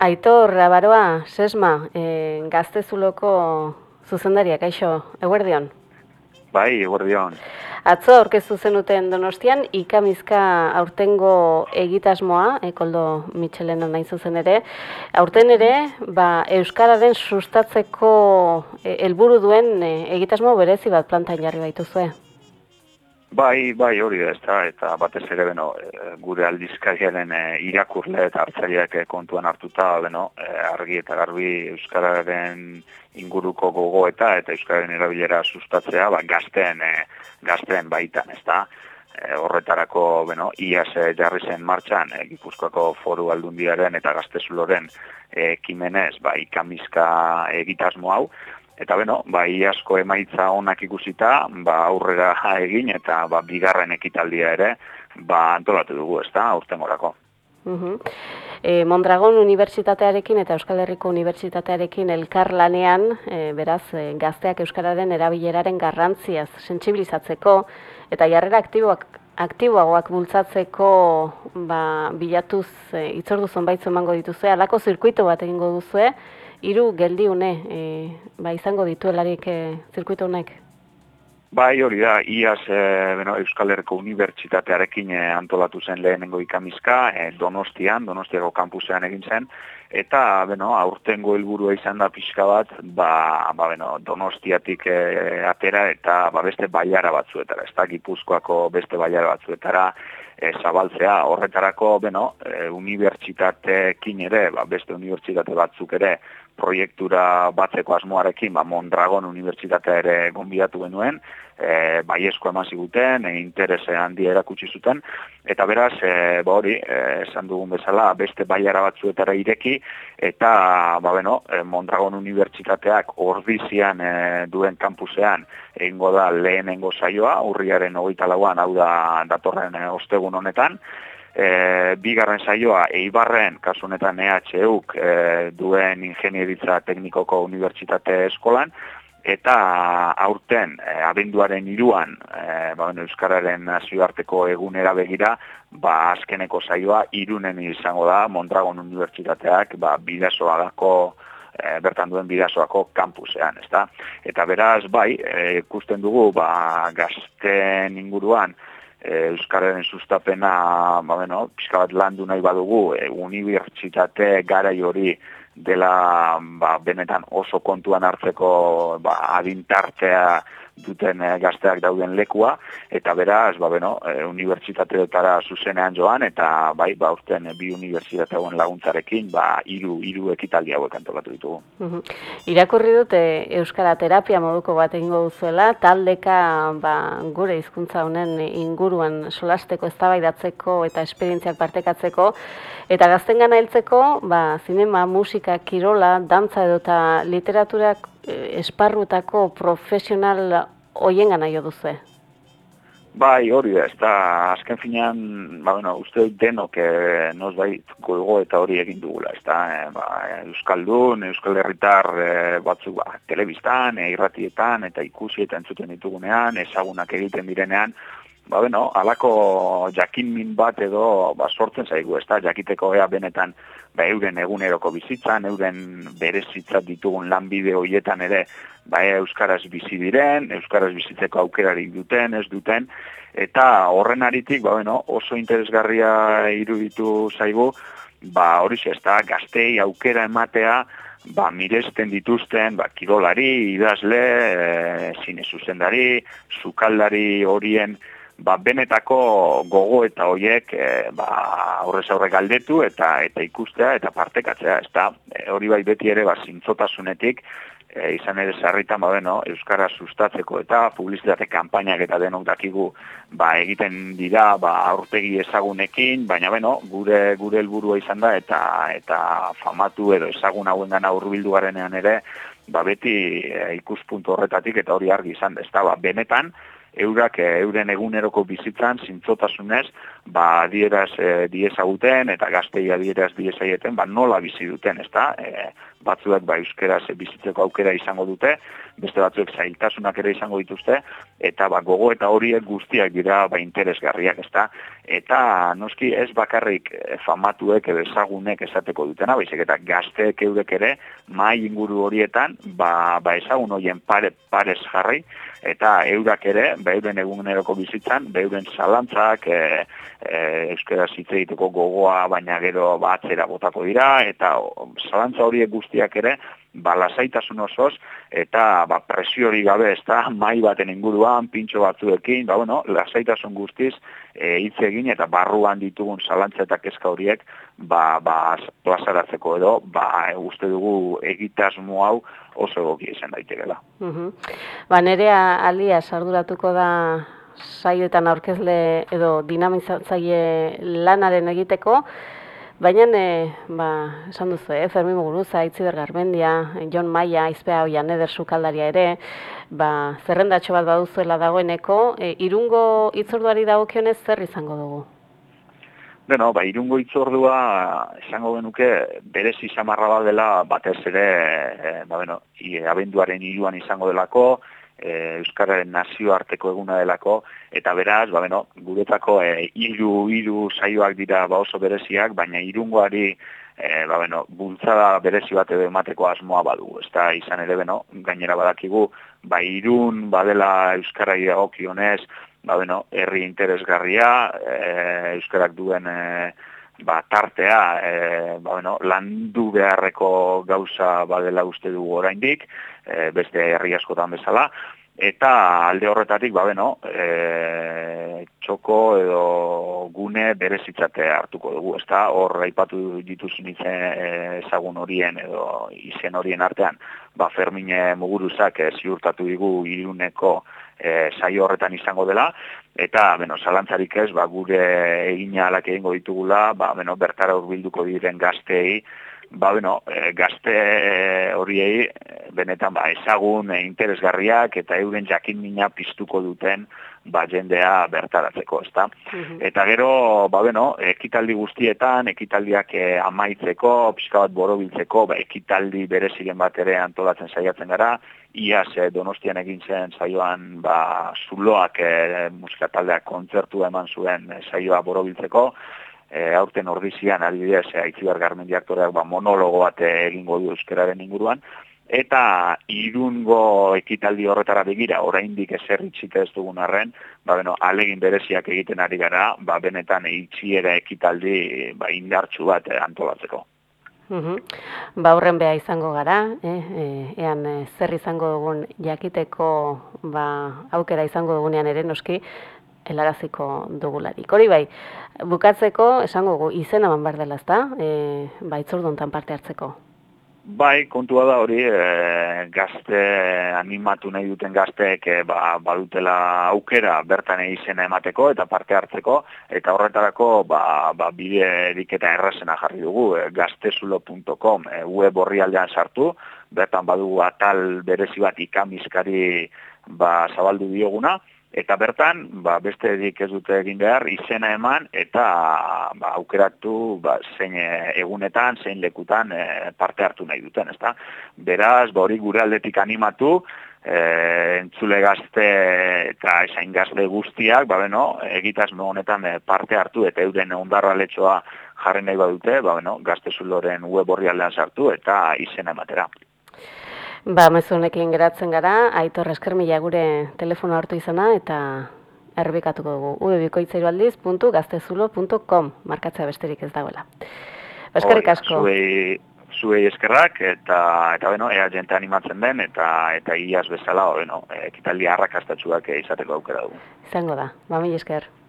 Aitor Rabaroa, Sesma, e, gaztezuloko zuzendariak, aixo, eguerdion? Bai, eguerdion. Atzo, aurkeztu zenuten donostian, ikamizka aurtengo egitasmoa, ekoldo Michelena nahi zuzen ere, aurten ere, ba, Euskararen sustatzeko e, helburu duen e, egitasmo berezi bat plantain jarri baituzue. Bai, bai, hori da, ezta, eta batez ere, beno, e, gure aldizkariaren e, irakurle eta hartzaileak e, kontuan hartuta, beno, argi eta garbi Euskararen inguruko gogo eta eta Euskararen erabilera sustatzea, ba, gazten, e, gazten baitan, ezta, e, horretarako, beno, iaz e, jarri zen martxan, e, Gipuzkoako foru aldundiaren eta gaztezuloren e, kimenez, ba, ikamizka egitasmo hau, Eta beno, ba, asko emaitza onak ikusita, ba, aurrera egin eta ba, bigarren ekitaldia ere, ba, antolatu dugu, ez da, aurten gorako. E, Mondragon Unibertsitatearekin eta Euskal Herriko Unibertsitatearekin elkar lanean, e, beraz, e, gazteak Euskararen erabileraren garrantziaz sentsibilizatzeko eta jarrera aktiboak aktiboagoak bultzatzeko ba, bilatuz e, itzordu zonbaitzu emango dituzue, alako zirkuito bat egingo duzue, hiru geldiune e, ba, izango dituelarik e, zirkuito honek? Bai, hori da, iaz e, beno, Euskal Herriko Unibertsitatearekin e, antolatu zen lehenengo ikamizka, e, Donostian, Donostiako kampusean egin zen, eta beno, aurtengo helburua izan da pixka bat, ba, ba, beno, Donostiatik e, atera eta ba, beste baiara batzuetara, ez da, Gipuzkoako beste baiara batzuetara, e, zabaltzea. Horretarako beno e, unibertsitateekin ere ba, beste unibertsitate batzuk ere proiektura batzeko asmoarekin, ba, Mondragon Unibertsitatea ere gonbidatu genuen, e, bai esko eman ziguten, e, interese handi erakutsi zuten, eta beraz, e, ba hori, e, esan dugun bezala, beste baiara batzuetara ireki, eta, ba beno, e, Mondragon Unibertsitateak ordizian e, duen kampusean, egingo da lehenengo saioa, urriaren hogeita lauan, hau da datorren e, ostegun honetan, e, bigarren saioa Eibarren kasu honetan EHUk e, duen ingenieritza teknikoko unibertsitate eskolan eta aurten e, abenduaren iruan e, ba, Euskararen nazioarteko egunera begira ba, azkeneko saioa irunen izango da Mondragon Unibertsitateak ba, bidasoa dako e, bertan duen bidasoako kampusean, ezta? Eta beraz, bai, ikusten dugu, ba, gazten inguruan, Euskararen sustapena, ba, bueno, pixka bat landu nahi badugu, e, unibertsitate garai hori dela ba, benetan oso kontuan hartzeko ba, adintartea duten e, gazteak dauden lekua, eta beraz, ba, bueno, e, unibertsitateetara zuzenean joan, eta bai, ba, urten bi unibertsitateagoen laguntzarekin, ba, iru, iru ekitaldi hauek antolatu ditugu. Irakurri dute Euskara terapia moduko bat egingo duzuela, taldeka ba, gure hizkuntza honen inguruan solasteko, eztabaidatzeko eta esperientziak partekatzeko, eta gazten gana heltzeko, ba, zinema, musika, kirola, dantza edo eta literaturak Eh, esparrutako profesional hoien gana jo duzu? Bai, hori da, ez da, azken finean, ba, bueno, uste denok eh, nos bai gogo eta hori egin dugula, ez da, eh, ba, Euskaldun, Euskal Herritar eh, batzuk ba, telebistan, eh, irratietan, eta ikusi eta entzuten ditugunean, ezagunak egiten direnean, ba, bueno, alako jakin min bat edo ba, sortzen zaigu, ez da, jakiteko ea benetan, ba, euren eguneroko bizitzan, euren berezitzat ditugun lanbide hoietan ere, ba, euskaraz bizi diren, euskaraz bizitzeko aukerari duten, ez duten, eta horren aritik, ba, bueno, oso interesgarria iruditu zaigu, ba, hori ez da, gaztei aukera ematea, ba, miresten dituzten, ba, kirolari, idazle, e, zine zuzendari, zukaldari horien, ba, benetako gogo eta hoiek e, ba, aurrez aurre galdetu eta eta ikustea eta partekatzea, ez da, e, hori bai beti ere, ba, zintzotasunetik, e, izan ere zarritan, ba, beno, Euskara sustatzeko eta publizitate kanpainak eta denok dakigu, ba, egiten dira, ba, aurtegi ezagunekin, baina, beno, gure gure helburua izan da, eta eta famatu edo ezagun hauen gana urbildu garenean ere, ba, beti e, ikuspuntu horretatik eta hori argi izan da, ez da, ba, benetan, eurak eh, euren eguneroko bizitzan zintzotasunez ba, adieraz e, diezaguten eta gaztei adieraz diezaieten, ba, nola bizi duten, ezta? E, batzuek ba, euskeraz bizitzeko aukera izango dute, beste batzuek zailtasunak ere izango dituzte, eta ba, gogo eta horiek guztiak dira ba, interesgarriak, ezta? Eta noski ez bakarrik famatuek edo ezagunek esateko dutena, baizik eta gazteek eurek ere, mai inguru horietan, ba, ba ezagun horien pare, parez jarri, eta eurak ere, beuren eguneroko bizitzan, beuren zalantzak, e, e, euskera egiteko gogoa, baina gero batzera botako dira, eta zalantza horiek guztiak ere, ba, lasaitasun osoz, eta ba, presiori gabe, ez da, mai baten inguruan, pintxo batzuekin, ba, bueno, lasaitasun guztiz, e, hitz egin eta barruan ditugun zalantza eta kezka horiek, ba, ba, plazaratzeko edo, ba, uste dugu egitasmo hau oso egoki izan daitekela. Uh Ba, nerea alia sarduratuko da saioetan aurkezle edo dinamizatzaile lanaren egiteko, Baina, e, ba, esan duzu, eh, Fermi Muguruza, Itziber Garmendia, Jon Maia, Izpea Oian, Eder Sukaldaria ere, ba, zerrendatxo bat baduzuela dagoeneko, e, irungo itzorduari dagokionez zer izango dugu? Beno, ba, irungo itzordua, esango genuke, berezi samarra bat dela, batez ere, e, ba, beno, abenduaren iruan izango delako, e, Euskararen nazioarteko eguna delako, eta beraz, ba, beno, guretako e, iru, iru saioak dira ba oso bereziak, baina irungoari e, ba, beno, bultzada berezi bat emateko asmoa badu. Ez da, izan ere, beno, gainera badakigu, ba, irun, badela Euskarai agokionez, ba, beno, herri interesgarria, e, Euskarak duen... E, ba, tartea e, ba, bueno, landu beharreko gauza badela uste dugu oraindik, e, beste herri askotan bezala, eta alde horretatik, ba, bueno, e, txoko edo gune berezitzate hartuko dugu, ezta? Hor aipatu dituzun izen e, ezagun horien edo izen horien artean, ba, Fermine Muguruzak e, ziurtatu digu iruneko e, saio horretan izango dela, eta, bueno, salantzarik ez, ba, gure egina alak egingo ditugula, ba, bueno, bertara urbilduko diren gazteei, ba, bueno, e, gazte e, horiei, benetan, ba, ezagun, e, interesgarriak, eta euren jakin mina piztuko duten, ba, jendea bertaratzeko, ezta. Mhm. Eta gero, ba, bueno, ekitaldi guztietan, ekitaldiak e, amaitzeko, pixka bat borobiltzeko, ba, ekitaldi bereziren bat ere antolatzen saiatzen gara, iaz e, donostian egin zen saioan, ba, zuloak e, musikataldeak kontzertu eman zuen e, saioa borobiltzeko, e, aurten ordizian adibidez e, Aitzibar Garmendi aktoreak ba, monologo bat egingo du euskararen inguruan eta irungo ekitaldi horretara begira oraindik ezer itxite ez dugun arren ba beno alegin bereziak egiten ari gara ba benetan itxiera ekitaldi ba indartsu bat antolatzeko Uhum. Ba horren beha izango gara, eh? E, ean e, zer izango dugun jakiteko ba, aukera izango dugunean ere noski, helaraziko dugularik. Hori bai, bukatzeko, esango gu, izen eman behar dela, ezta? E, ba, itzorduntan parte hartzeko. Bai, kontua da hori, e, gazte animatu nahi duten gazteek e, ba, badutela aukera bertan izena emateko eta parte hartzeko, eta horretarako ba, ba, bide erik eta errazena jarri dugu, e, gaztezulo.com e, web horri sartu, bertan badugu atal berezi bat ikamizkari ba, zabaldu dioguna, Eta bertan, ba, beste edik ez dute egin behar, izena eman, eta ba, aukeratu ba, zein e, egunetan, zein lekutan e, parte hartu nahi duten, ezta? Beraz, ba, hori gure aldetik animatu, e, entzule gazte eta esain gazte guztiak, ba, beno, egitasmo honetan e, parte hartu, eta euren ondarra letxoa jarri nahi badute, ba, beno, gazte zuloren web horri aldean sartu, eta izena ematera. Ba, mezunekin geratzen gara, aitor eskermila gure telefono hartu izana eta erbikatuko dugu. ubikoitzairualdiz.gaztezulo.com markatzea besterik ez dagoela. Ba, eskerrik asko. Zuei, zuei eskerrak eta, eta bueno, ea jente animatzen den eta eta iaz bezala, bueno, ekitaldi arrakastatxuak izateko aukera dugu. Izango da, ba, esker.